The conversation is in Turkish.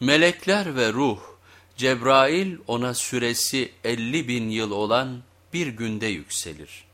Melekler ve ruh, Cebrail ona süresi elli bin yıl olan bir günde yükselir.''